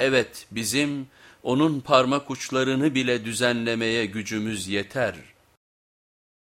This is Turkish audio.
Evet bizim onun parmak uçlarını bile düzenlemeye gücümüz yeter.''